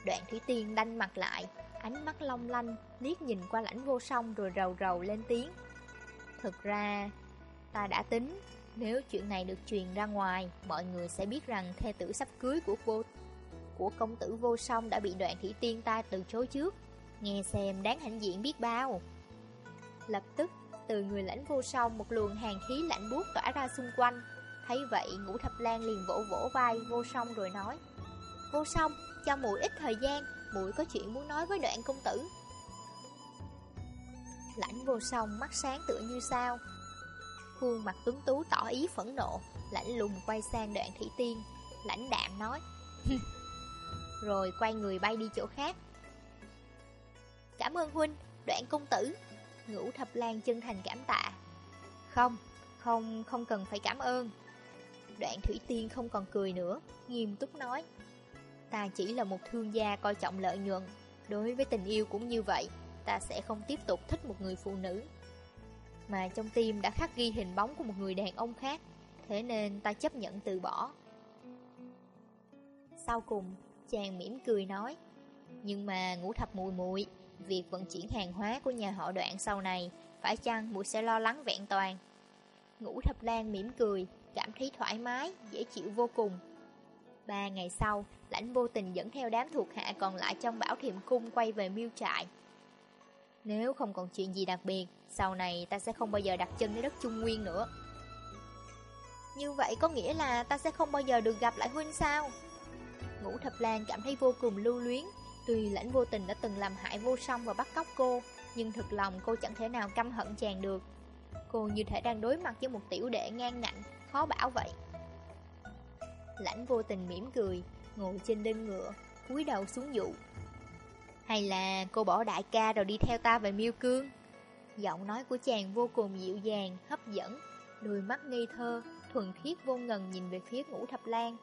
Đoạn thủy tiên đanh mặt lại Ánh mắt long lanh Liếc nhìn qua lãnh vô song rồi rầu rầu lên tiếng Thực ra Ta đã tính, nếu chuyện này được truyền ra ngoài, mọi người sẽ biết rằng thê tử sắp cưới của cô của công tử vô song đã bị đoạn thủy tiên ta từ chối trước. Nghe xem đáng hãnh diện biết bao. Lập tức, từ người lãnh vô song một luồng hàng khí lạnh buốt tỏa ra xung quanh. Thấy vậy, ngũ thập lan liền vỗ vỗ vai vô song rồi nói Vô song, cho muội ít thời gian, muội có chuyện muốn nói với đoạn công tử. Lãnh vô song mắt sáng tựa như sao, Khuôn mặt tuấn tú tỏ ý phẫn nộ Lãnh lùng quay sang đoạn thủy tiên Lãnh đạm nói [LAUGHS] Rồi quay người bay đi chỗ khác Cảm ơn huynh Đoạn công tử Ngũ thập lan chân thành cảm tạ. Không, không, không cần phải cảm ơn. Đoạn Thủy Tiên không còn cười nữa Nghiêm túc nói. Ta chỉ là một thương gia coi trọng lợi nhuận. Đối với tình yêu cũng như vậy Ta sẽ không tiếp tục thích một người phụ nữ. Mà trong tim đã khắc ghi hình bóng của một người đàn ông khác Thế nên ta chấp nhận từ bỏ. Sau cùng Chàng mỉm cười nói Nhưng mà ngũ thập mùi mùi. Việc vận chuyển hàng hóa của nhà họ đoạn sau này Phải chăng muội sẽ lo lắng vẹn toàn? Ngũ thập lan mỉm cười Cảm thấy thoải mái, dễ chịu vô cùng. Ba ngày sau Lãnh vô tình dẫn theo đám thuộc hạ còn lại trong bảo thiệm cung quay về miêu trại. Nếu không còn chuyện gì đặc biệt Sau này ta sẽ không bao giờ đặt chân đến đất Trung Nguyên nữa. Như vậy có nghĩa là ta sẽ không bao giờ được gặp lại huynh sao? Ngũ Thập Lan cảm thấy vô cùng lưu luyến. Tuy lãnh vô tình đã từng làm hại vô song và bắt cóc cô Nhưng thực lòng cô chẳng thể nào căm hận chàng được. Cô như thể đang đối mặt với một tiểu đệ ngang ngạnh Khó bảo vậy. Lãnh vô tình mỉm cười Ngồi trên lưng ngựa cúi đầu xuống dụ. Hay là cô bỏ đại ca rồi đi theo ta về miêu cương? Giọng nói của chàng vô cùng dịu dàng, hấp dẫn Đôi mắt ngây thơ, thuần khiết vô ngần nhìn về phía ngũ thập lan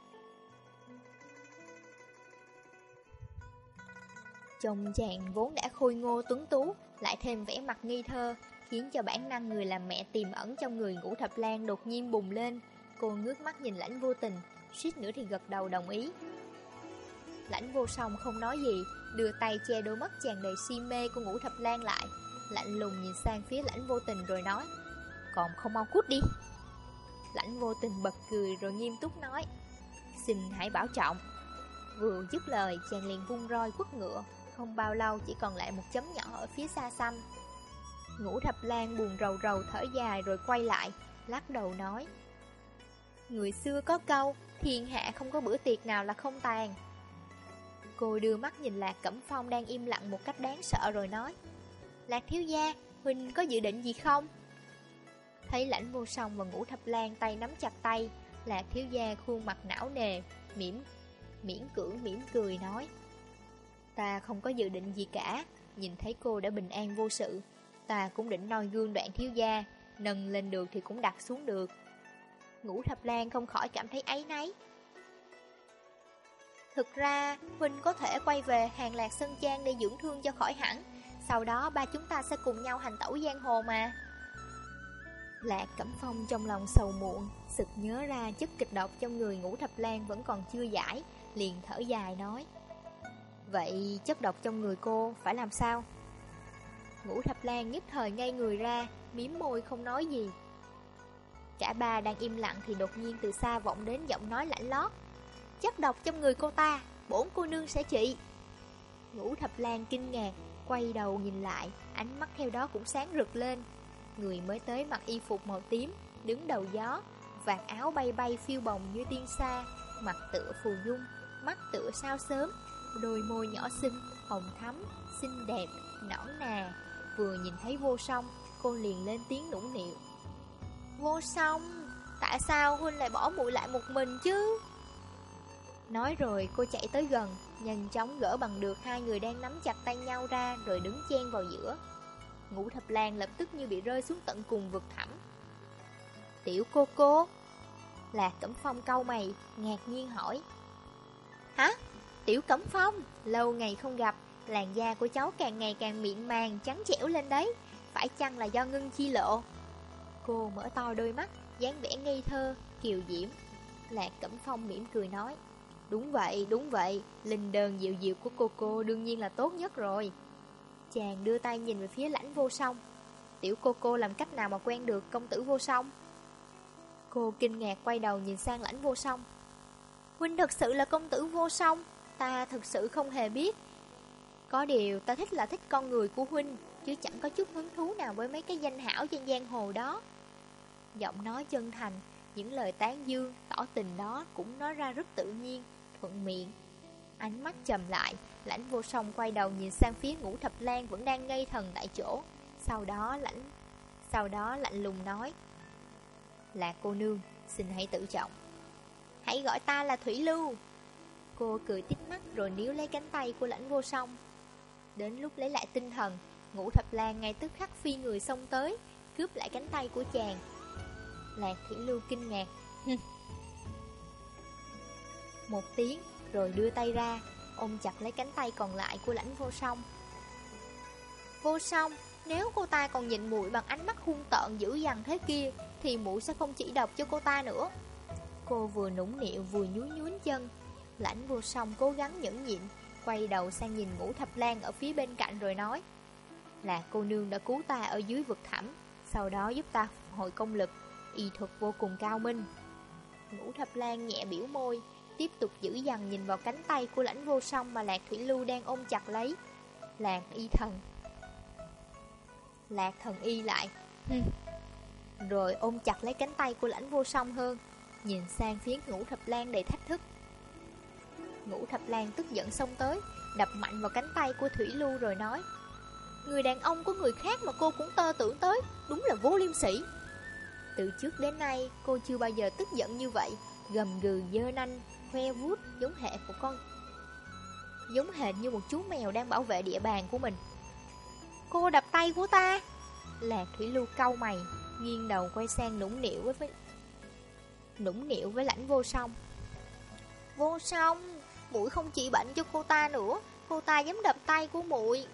Chồng chàng vốn đã khôi ngô tuấn tú, Lại thêm vẻ mặt nghi thơ, Khiến cho bản năng người làm mẹ tiềm ẩn trong người ngũ thập lan đột nhiên bùng lên. Cô ngước mắt nhìn lãnh vô tình, suýt nữa thì gật đầu đồng ý. Lãnh vô song không nói gì, Đưa tay che đôi mắt chàng đầy si mê của ngũ thập lan lại, Lạnh lùng nhìn sang phía lãnh vô tình rồi nói, Còn không mau cút đi. Lãnh vô tình bật cười rồi nghiêm túc nói, Xin hãy bảo trọng. Vừa dứt lời, chàng liền vung roi quất ngựa. Không bao lâu chỉ còn lại một chấm nhỏ ở phía xa xăm Ngũ thập lan buồn rầu rầu thở dài rồi quay lại Lắc đầu nói Người xưa có câu Thiên hạ không có bữa tiệc nào là không tàn Cô đưa mắt nhìn Lạc Cẩm Phong đang im lặng một cách đáng sợ rồi nói Lạc thiếu gia, Huynh có dự định gì không? Thấy lãnh vô song và ngũ thập lan tay nắm chặt tay Lạc thiếu gia khuôn mặt não nề, mỉm, miễn cưỡng mỉm cười nói Ta không có dự định gì cả. Nhìn thấy cô đã bình an vô sự. Ta cũng định noi gương đoạn thiếu gia. Nâng lên được thì cũng đặt xuống được. Ngũ thập lan không khỏi cảm thấy ấy nấy Thực ra, Huynh có thể quay về hàng lạc Sơn Trang để dưỡng thương cho khỏi hẳn. Sau đó ba chúng ta sẽ cùng nhau hành tẩu giang hồ mà. Lạc Cẩm Phong trong lòng sầu muộn Sực nhớ ra chất kịch độc trong người ngũ thập lan vẫn còn chưa giải Liền thở dài nói. Vậy chất độc trong người cô phải làm sao? Ngũ thập lan nhất thời ngay người ra, Miếm môi không nói gì. Cả ba đang im lặng thì đột nhiên từ xa vọng đến giọng nói lạnh lót. Chất độc trong người cô ta, Bổn cô nương sẽ trị. Ngũ thập lan kinh ngạc, Quay đầu nhìn lại, Ánh mắt theo đó cũng sáng rực lên. Người mới tới mặc y phục màu tím, Đứng đầu gió, Vạt áo bay bay phiêu bồng như tiên sa, Mặt tựa phù dung Mắt tựa sao sớm. Đôi môi nhỏ xinh, hồng thắm Xinh đẹp, nõn nà. Vừa nhìn thấy vô song Cô liền lên tiếng nũng nịu. Vô song? Tại sao Huynh lại bỏ muội lại một mình chứ? Nói rồi cô chạy tới gần Nhanh chóng gỡ bằng được hai người đang nắm chặt tay nhau ra Rồi đứng chen vào giữa. Ngũ thập lan lập tức như bị rơi xuống tận cùng vực thẳm. Tiểu cô cô? Lạc Cẩm Phong câu mày Ngạc nhiên hỏi. Hả? Tiểu Cẩm Phong Lâu ngày không gặp Làn da của cháu càng ngày càng mịn màng Trắng trẻo lên đấy Phải chăng là do ngưng chi lộ Cô mở to đôi mắt, dáng vẻ ngây thơ, kiều diễm. Lạc Cẩm Phong mỉm cười nói, Đúng vậy, đúng vậy, linh đơn dịu dịu của cô cô đương nhiên là tốt nhất rồi. Chàng đưa tay nhìn về phía lãnh vô song. Tiểu cô cô làm cách nào mà quen được công tử vô song? Cô kinh ngạc quay đầu nhìn sang lãnh vô song. Huynh thật sự là công tử vô song, ta thực sự không hề biết. Có điều ta thích là thích con người của Huynh, chứ chẳng có chút hứng thú nào với mấy cái danh hảo trên giang hồ đó. Giọng nói chân thành, những lời tán dương, tỏ tình đó cũng nói ra rất tự nhiên, thuận miệng. Ánh mắt trầm lại, lãnh vô song quay đầu nhìn sang phía ngũ thập lan vẫn đang ngây thần tại chỗ. Sau đó lãnh sau đó lạnh lùng nói Là cô nương, xin hãy tự trọng Hãy gọi ta là Thủy Lưu Cô cười tít mắt rồi níu lấy cánh tay của lãnh vô song. Đến lúc lấy lại tinh thần, Ngũ thập lan ngay tức khắc phi người xông tới, Cướp lại cánh tay của chàng. Lạc Thủy Lưu kinh ngạc. Một tiếng, Rồi đưa tay ra, Ôm chặt lấy cánh tay còn lại của lãnh vô song. Vô song, Nếu cô ta còn nhìn muội bằng ánh mắt hung tợn dữ dằn thế kia, Thì muội sẽ không chỉ độc cho cô ta nữa. Cô vừa nũng nịu vừa nhún nhún chân Lãnh vô song cố gắng nhẫn nhịn, Quay đầu sang nhìn ngũ thập lan ở phía bên cạnh rồi nói, Là cô nương đã cứu ta ở dưới vực thẳm, Sau đó giúp ta phục hồi công lực, Y thuật vô cùng cao minh. Ngũ thập lan nhẹ biểu môi, Tiếp tục giữ dằn nhìn vào cánh tay của lãnh vô song Mà lạc thủy lưu đang ôm chặt lấy. Lạc y thần. Lạc thần y lại Rồi ôm chặt lấy cánh tay của lãnh vô song hơn, Nhìn sang phía ngũ thập lan đầy thách thức. Ngũ thập lan tức giận xông tới, Đập mạnh vào cánh tay của Thủy Lưu rồi nói, Người đàn ông của người khác mà cô cũng tơ tưởng tới, Đúng là vô liêm sỉ. Từ trước đến nay, cô chưa bao giờ tức giận như vậy, Gầm gừ dơ nanh, Khoe vuốt giống hệ của con, Giống hệt như một chú mèo đang bảo vệ địa bàn của mình. Cô đập tay của ta! Lạc Thủy Lưu cau mày, Nghiêng đầu quay sang nũng nịu với, nũng nịu với lãnh vô song. Vô song? Muội không trị bệnh cho cô ta nữa, Cô ta dám đập tay của muội.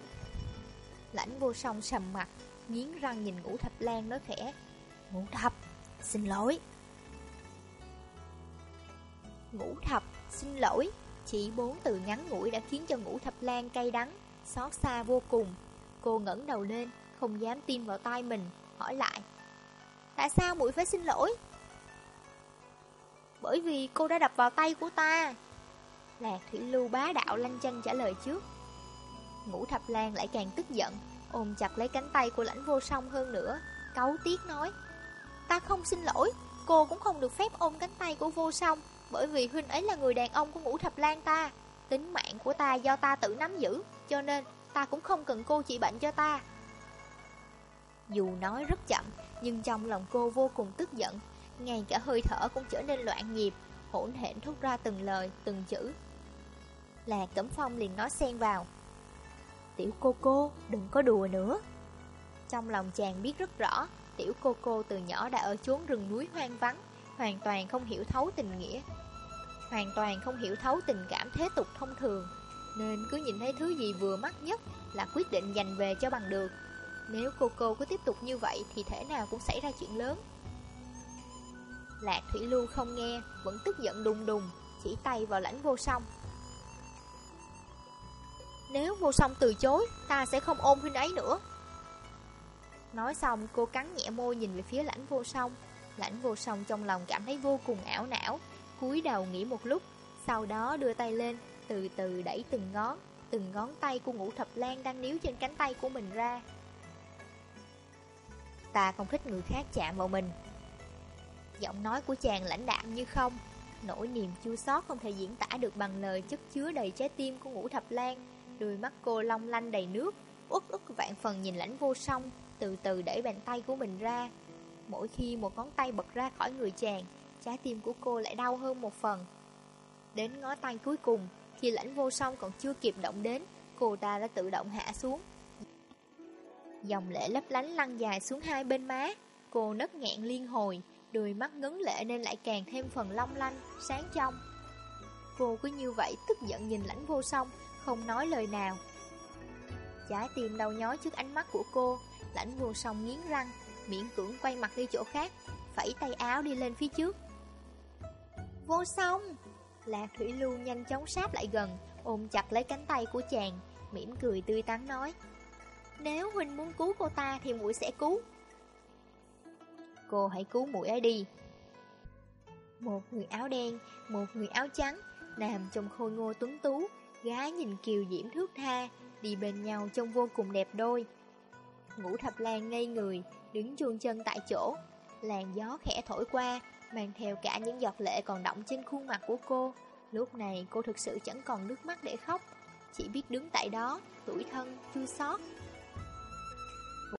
Lãnh vô song sầm mặt, Nghiến răng nhìn ngũ thập lan nói khẽ, Ngũ thập, Xin lỗi. Ngũ thập, Xin lỗi, Chỉ bốn từ ngắn ngủi đã khiến cho ngũ thập lan cay đắng, Xót xa vô cùng. Cô ngẩng đầu lên, Không dám tin vào tay mình, Hỏi lại, Tại sao muội phải xin lỗi? Bởi vì cô đã đập vào tay của ta. Lạc Thủy Lưu bá đạo lanh chanh trả lời trước. Ngũ Thập Lan lại càng tức giận Ôm chặt lấy cánh tay của lãnh vô song hơn nữa Cấu tiếc nói Ta không xin lỗi Cô cũng không được phép ôm cánh tay của vô song Bởi vì huynh ấy là người đàn ông của Ngũ Thập Lan ta. Tính mạng của ta do ta tự nắm giữ Cho nên ta cũng không cần cô trị bệnh cho ta. Dù nói rất chậm Nhưng trong lòng cô vô cùng tức giận Ngay cả hơi thở cũng trở nên loạn nhịp Hỗn hển thốt ra từng lời, từng chữ là Cẩm Phong liền nói xen vào. Tiểu cô cô, đừng có đùa nữa. Trong lòng chàng biết rất rõ, Tiểu cô cô từ nhỏ đã ở chốn rừng núi hoang vắng, Hoàn toàn không hiểu thấu tình nghĩa. Hoàn toàn không hiểu thấu tình cảm thế tục thông thường, Nên cứ nhìn thấy thứ gì vừa mắt nhất Là quyết định dành về cho bằng được. Nếu cô cô cứ tiếp tục như vậy Thì thể nào cũng xảy ra chuyện lớn. Lạc Thủy Lưu không nghe, Vẫn tức giận đùng đùng, Chỉ tay vào lãnh vô song nếu vô song từ chối, Ta sẽ không ôm huynh ấy nữa. Nói xong, cô cắn nhẹ môi nhìn về phía lãnh vô song. Lãnh vô song trong lòng cảm thấy vô cùng ảo não, cúi đầu nghĩ một lúc, Sau đó đưa tay lên, Từ từ đẩy từng ngón Từng ngón tay của ngũ thập lan đang níu trên cánh tay của mình ra. Ta không thích người khác chạm vào mình. Giọng nói của chàng lãnh đạm như không, Nỗi niềm chua xót không thể diễn tả được bằng lời chất chứa đầy trái tim của ngũ thập lan. Đôi mắt cô long lanh đầy nước út ức vạn phần nhìn lãnh vô song Từ từ đẩy bàn tay của mình ra. Mỗi khi một ngón tay bật ra khỏi người chàng Trái tim của cô lại đau hơn một phần. Đến ngó tay cuối cùng Khi lãnh vô song còn chưa kịp động đến Cô ta đã tự động hạ xuống. Dòng lệ lấp lánh lăn dài xuống hai bên má Cô nấc nghẹn liên hồi Đôi mắt ngấn lệ nên lại càng thêm phần long lanh, sáng trong. Cô cứ như vậy tức giận nhìn lãnh vô song không nói lời nào. Trái tim đau nhói trước ánh mắt của cô, lãnh vô song nghiến răng, miễn cưỡng quay mặt đi chỗ khác, phẩy tay áo đi lên phía trước. Vô song! Lạc Thủy Lưu nhanh chóng sáp lại gần, ôm chặt lấy cánh tay của chàng, mỉm cười tươi tắn nói. Nếu Huynh muốn cứu cô ta thì muội sẽ cứu. Cô hãy cứu muội ấy đi. Một người áo đen, một người áo trắng, nằm trong khôi ngô tuấn tú, Gái nhìn kiều diễm thước tha Đi bên nhau trông vô cùng đẹp đôi. Ngũ thập lan ngây người Đứng chuông chân tại chỗ. Làn gió khẽ thổi qua Mang theo cả những giọt lệ còn động trên khuôn mặt của cô. Lúc này cô thực sự chẳng còn nước mắt để khóc Chỉ biết đứng tại đó Tuổi thân, chua xót.